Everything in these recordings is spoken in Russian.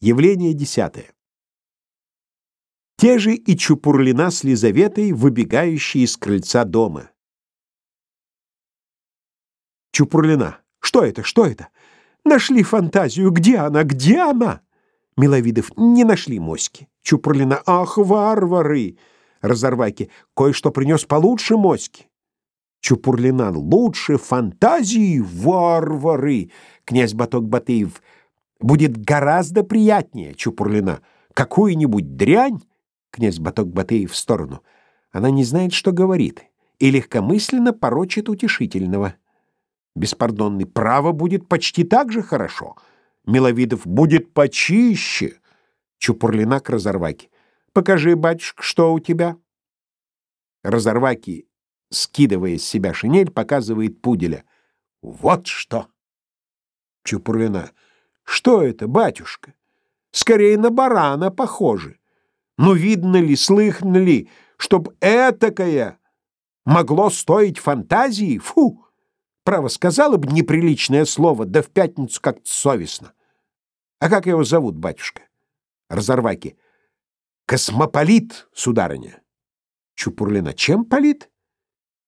Явление десятое. Те же и Чупурлина с Лизаветой, выбегающие из крыльца дома. Чупурлина. Что это? Что это? Нашли фантазию. Где она? Где она? Миловидов. Не нашли моськи. Чупурлина. Ах, варвары! Разорвайки. Кое-что принес получше моськи. Чупурлина. Лучше фантазии, варвары! Князь Баток Батыев. Будет гораздо приятнее, Чупурлина. Какую-нибудь дрянь, князь Баток Батыев в сторону. Она не знает, что говорит, и легкомысленно порочит утешительного. Беспардонный право будет почти так же хорошо. Миловидов будет почище. Чупурлина к Разорваке. Покажи, батюшка, что у тебя. Разорваки, скидывая с себя шинель, показывает пуделя. Вот что. Чупурлина. Что это, батюшка? Скорее на барана похоже. Но видно ли, слыхно ли, чтоб этакое могло стоить фантазии? Фу! Право, сказала бы неприличное слово, да в пятницу как-то совестно. А как его зовут, батюшка? Разорваки. Космополит, сударыня. Чупурлина. Чем полит?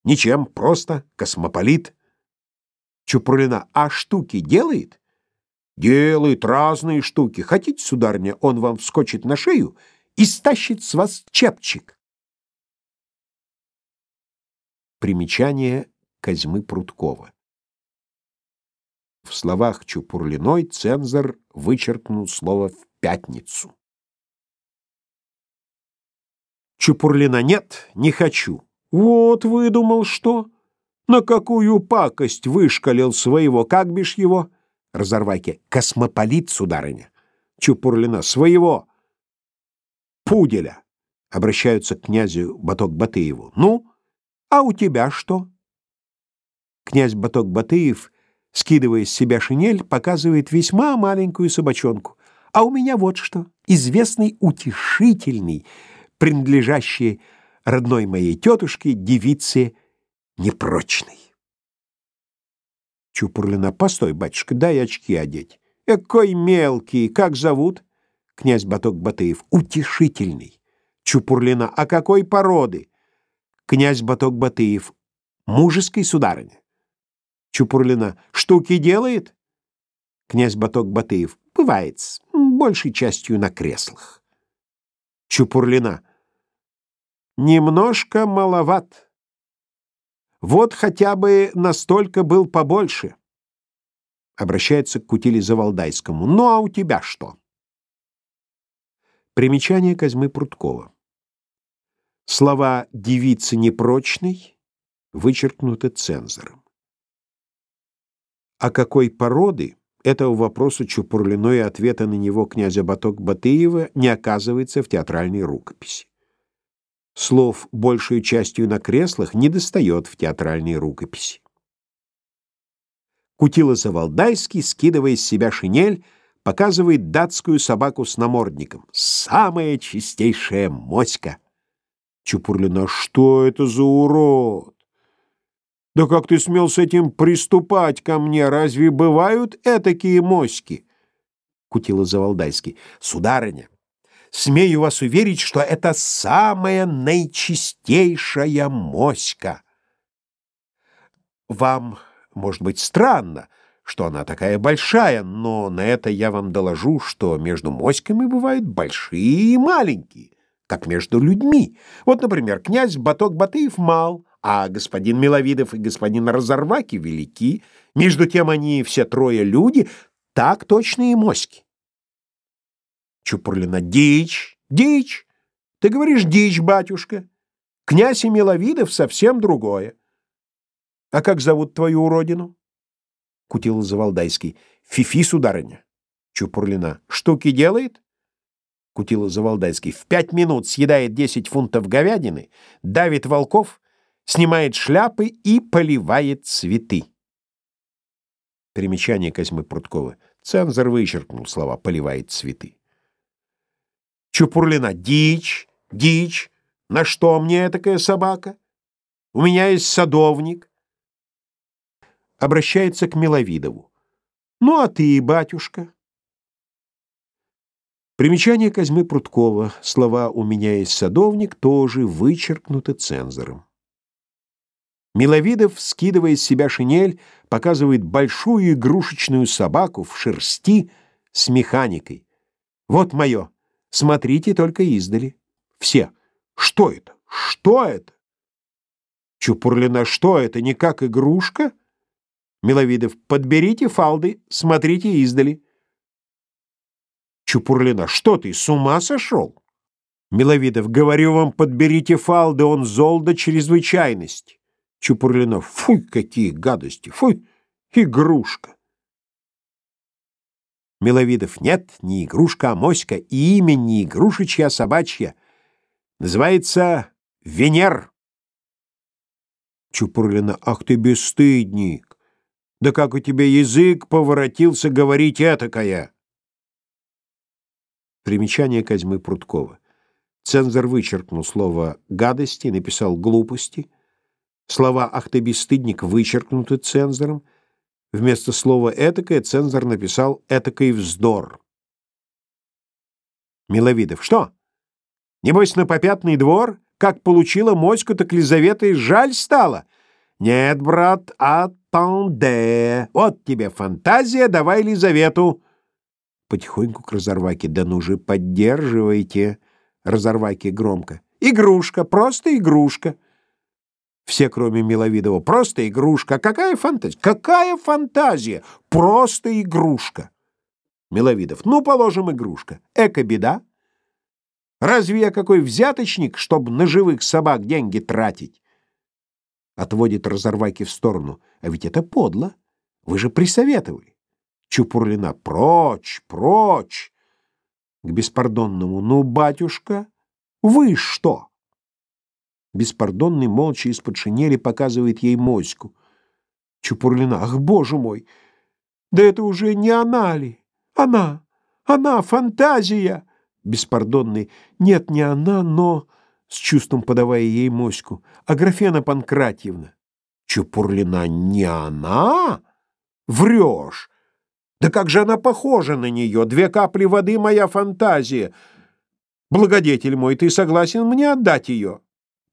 Ничем, просто космополит. Чупурлина. А штуки делает? Делает разные штуки. Хотите, сударыня, он вам вскочит на шею и стащит с вас чепчик. Примечание Козьмы Прудкова. В словах Чупурлиной цензор вычеркнул слово «в пятницу». Чупурлина нет, не хочу. Вот выдумал что. На какую пакость вышкалил своего, как бишь его? Разорвайки. Космополит, сударыня. Чупурлина. Своего. Пуделя. Обращаются к князю Баток Батыеву. Ну, а у тебя что? Князь Баток Батыев, скидывая с себя шинель, показывает весьма маленькую собачонку. А у меня вот что. Известный утешительный, принадлежащий родной моей тетушке, девице непрочной. Чупурлина. Постой, батюшка, дай очки одеть. Экой мелкий, как зовут? Князь Баток Батыев. Утешительный. Чупурлина. А какой породы? Князь Баток Батыев. Мужеской, сударыня. Чупурлина. Штуки делает? Князь Баток Батыев. Бывает, большей частью на креслах. Чупурлина. Немножко маловат. Вот хотя бы настолько был побольше. Обращается к Кутиле Завалдайскому. Ну а у тебя что? Примечание Козьмы Прудкова. Слова «девицы непрочной» вычеркнуты цензором. А какой породы этого вопроса Чупурлиной и ответа на него князя Баток Батыева не оказывается в театральной рукописи. Слов большей частью на креслах не достает в театральной рукописи. Кутила Завалдайский, скидывая с себя шинель, показывает датскую собаку с намордником. Самая чистейшая моська. Чупурлина, что это за урод? Да как ты смел с этим приступать ко мне? Разве бывают этакие моськи? Кутила Завалдайский. Сударыня, Смею вас уверить, что это самая наичистейшая моська. Вам, может быть, странно, что она такая большая, но на это я вам доложу, что между моськами бывают большие и маленькие, как между людьми. Вот, например, князь Баток Батыев мал, а господин Миловидов и господин Разорваки велики. Между тем они все трое люди, так точно и моськи. Чупурлина. Дичь, дичь. Ты говоришь дичь, батюшка. Князь Емеловидов совсем другое. А как зовут твою уродину? Кутила Завалдайский. Фифи, сударыня. Чупурлина. Штуки делает? Кутила Завалдайский. В пять минут съедает десять фунтов говядины, давит волков, снимает шляпы и поливает цветы. Примечание Козьмы Прудкова. Цензор вычеркнул слова «поливает цветы». Чупурлина. Дичь, дичь. На что мне такая собака? У меня есть садовник. Обращается к Миловидову. Ну, а ты, батюшка? Примечание Козьмы Пруткова. Слова «У меня есть садовник» тоже вычеркнуты цензором. Миловидов, скидывая с себя шинель, показывает большую игрушечную собаку в шерсти с механикой. Вот мое. Смотрите только издали. Все. Что это? Что это? Чупурлина, что это? Не как игрушка? Миловидов, подберите фалды, смотрите издали. Чупурлина, что ты, с ума сошел? Миловидов, говорю вам, подберите фалды, он зол до чрезвычайности. Чупурлина, фуй, какие гадости, фуй, игрушка. Миловидов, нет, не игрушка, а моська, и имя не игрушечья, а собачья. Называется Венер. Чупурлина, ах ты бесстыдник! Да как у тебя язык поворотился говорить этакое? Примечание Козьмы Пруткова. Цензор вычеркнул слово «гадости», написал «глупости». Слова «ах ты бесстыдник» вычеркнуты цензором. Вместо слова «этакое» цензор написал «этакой вздор». Миловидов. Что? Небось, на попятный двор? Как получила моську, так Лизаветой жаль стало? Нет, брат, атанде. Вот тебе фантазия, давай Лизавету. Потихоньку к Разорваке. Да ну же, поддерживайте. Разорваке громко. Игрушка, просто игрушка. Все, кроме Миловидова. Просто игрушка. Какая фантазия? Какая фантазия? Просто игрушка. Миловидов. Ну, положим, игрушка. Эко-беда. Разве я какой взяточник, чтобы на живых собак деньги тратить? Отводит Разорваки в сторону. А ведь это подло. Вы же присоветовали. Чупурлина. Прочь, прочь! К беспардонному. Ну, батюшка, вы что? Беспардонный молча из-под шинели показывает ей моську. Чупурлина. Ах, боже мой! Да это уже не она ли? Она! Она! Фантазия! Беспардонный. Нет, не она, но... С чувством подавая ей моську. Аграфена Панкратьевна. Чупурлина. Не она? Врешь! Да как же она похожа на нее! Две капли воды — моя фантазия! Благодетель мой, ты согласен мне отдать ее?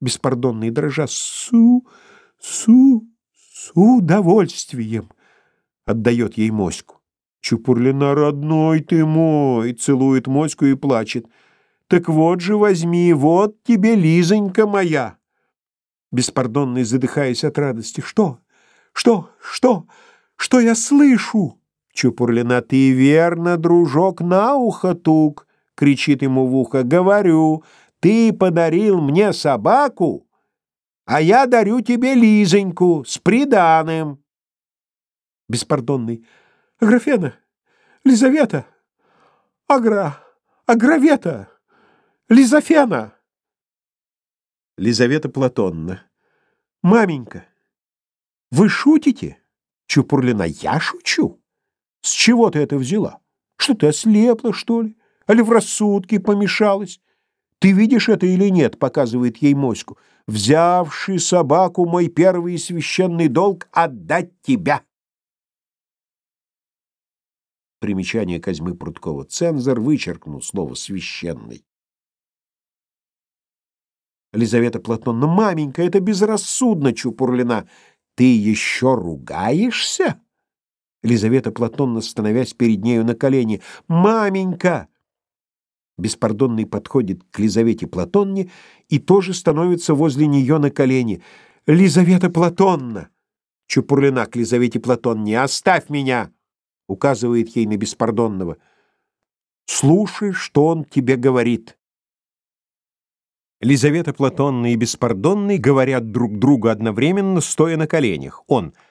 Беспардонный дрожа. Су, су, с удовольствием! Отдает ей моську. Чупурлина, родной ты мой, целует моську и плачет. Так вот же возьми, вот тебе Лизонька моя. Беспардонный, задыхаясь от радости. Что? Что? Что? Что я слышу? Чупурлина, ты верно, дружок, на ухо тук, кричит ему в ухо. Говорю, ты подарил мне собаку, а я дарю тебе Лизоньку с приданым. Беспардонный. Аграфена, Лизавета, Агра, Агравета, Лизофена. Лизавета Платонна. Маменька, вы шутите? Чупурлина, я шучу. С чего ты это взяла? Что ты ослепла, что ли? Али в рассудке помешалась? Ты видишь это или нет, показывает ей моську. Взявший собаку, мой первый священный долг — отдать тебя. Примечание Козьмы Пруткова. Цензор вычеркнул слово «священный». Лизавета Платоновна, маменька, это безрассудно, Чупурлина. Ты еще ругаешься? Лизавета Платонна, становясь перед нею на колени. «Маменька!» Беспардонный подходит к Лизавете Платонне и тоже становится возле нее на колени. «Лизавета Платонна!» Чупурлина к Лизавете Платонне. «Оставь меня!» Указывает ей на Беспардонного. «Слушай, что он тебе говорит». Лизавета Платонна и Беспардонный говорят друг другу одновременно, стоя на коленях. Он —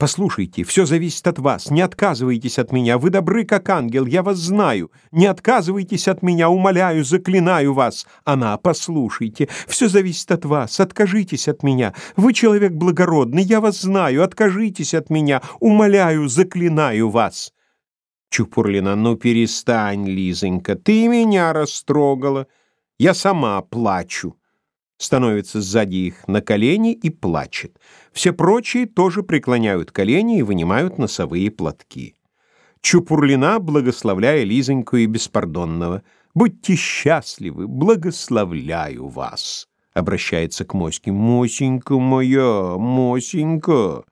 Послушайте, все зависит от вас. Не отказывайтесь от меня. Вы добры, как ангел, я вас знаю. Не отказывайтесь от меня, умоляю, заклинаю вас. Она, послушайте, все зависит от вас. Откажитесь от меня. Вы человек благородный, я вас знаю. Откажитесь от меня, умоляю, заклинаю вас. Чупурлина, ну перестань, Лизонька, ты меня растрогала. Я сама плачу становится сзади их на колени и плачет. Все прочие тоже преклоняют колени и вынимают носовые платки. Чупурлина, благословляя Лизоньку и беспардонного, «Будьте счастливы, благословляю вас!» обращается к Моське. «Мосенька моя, Мосенька,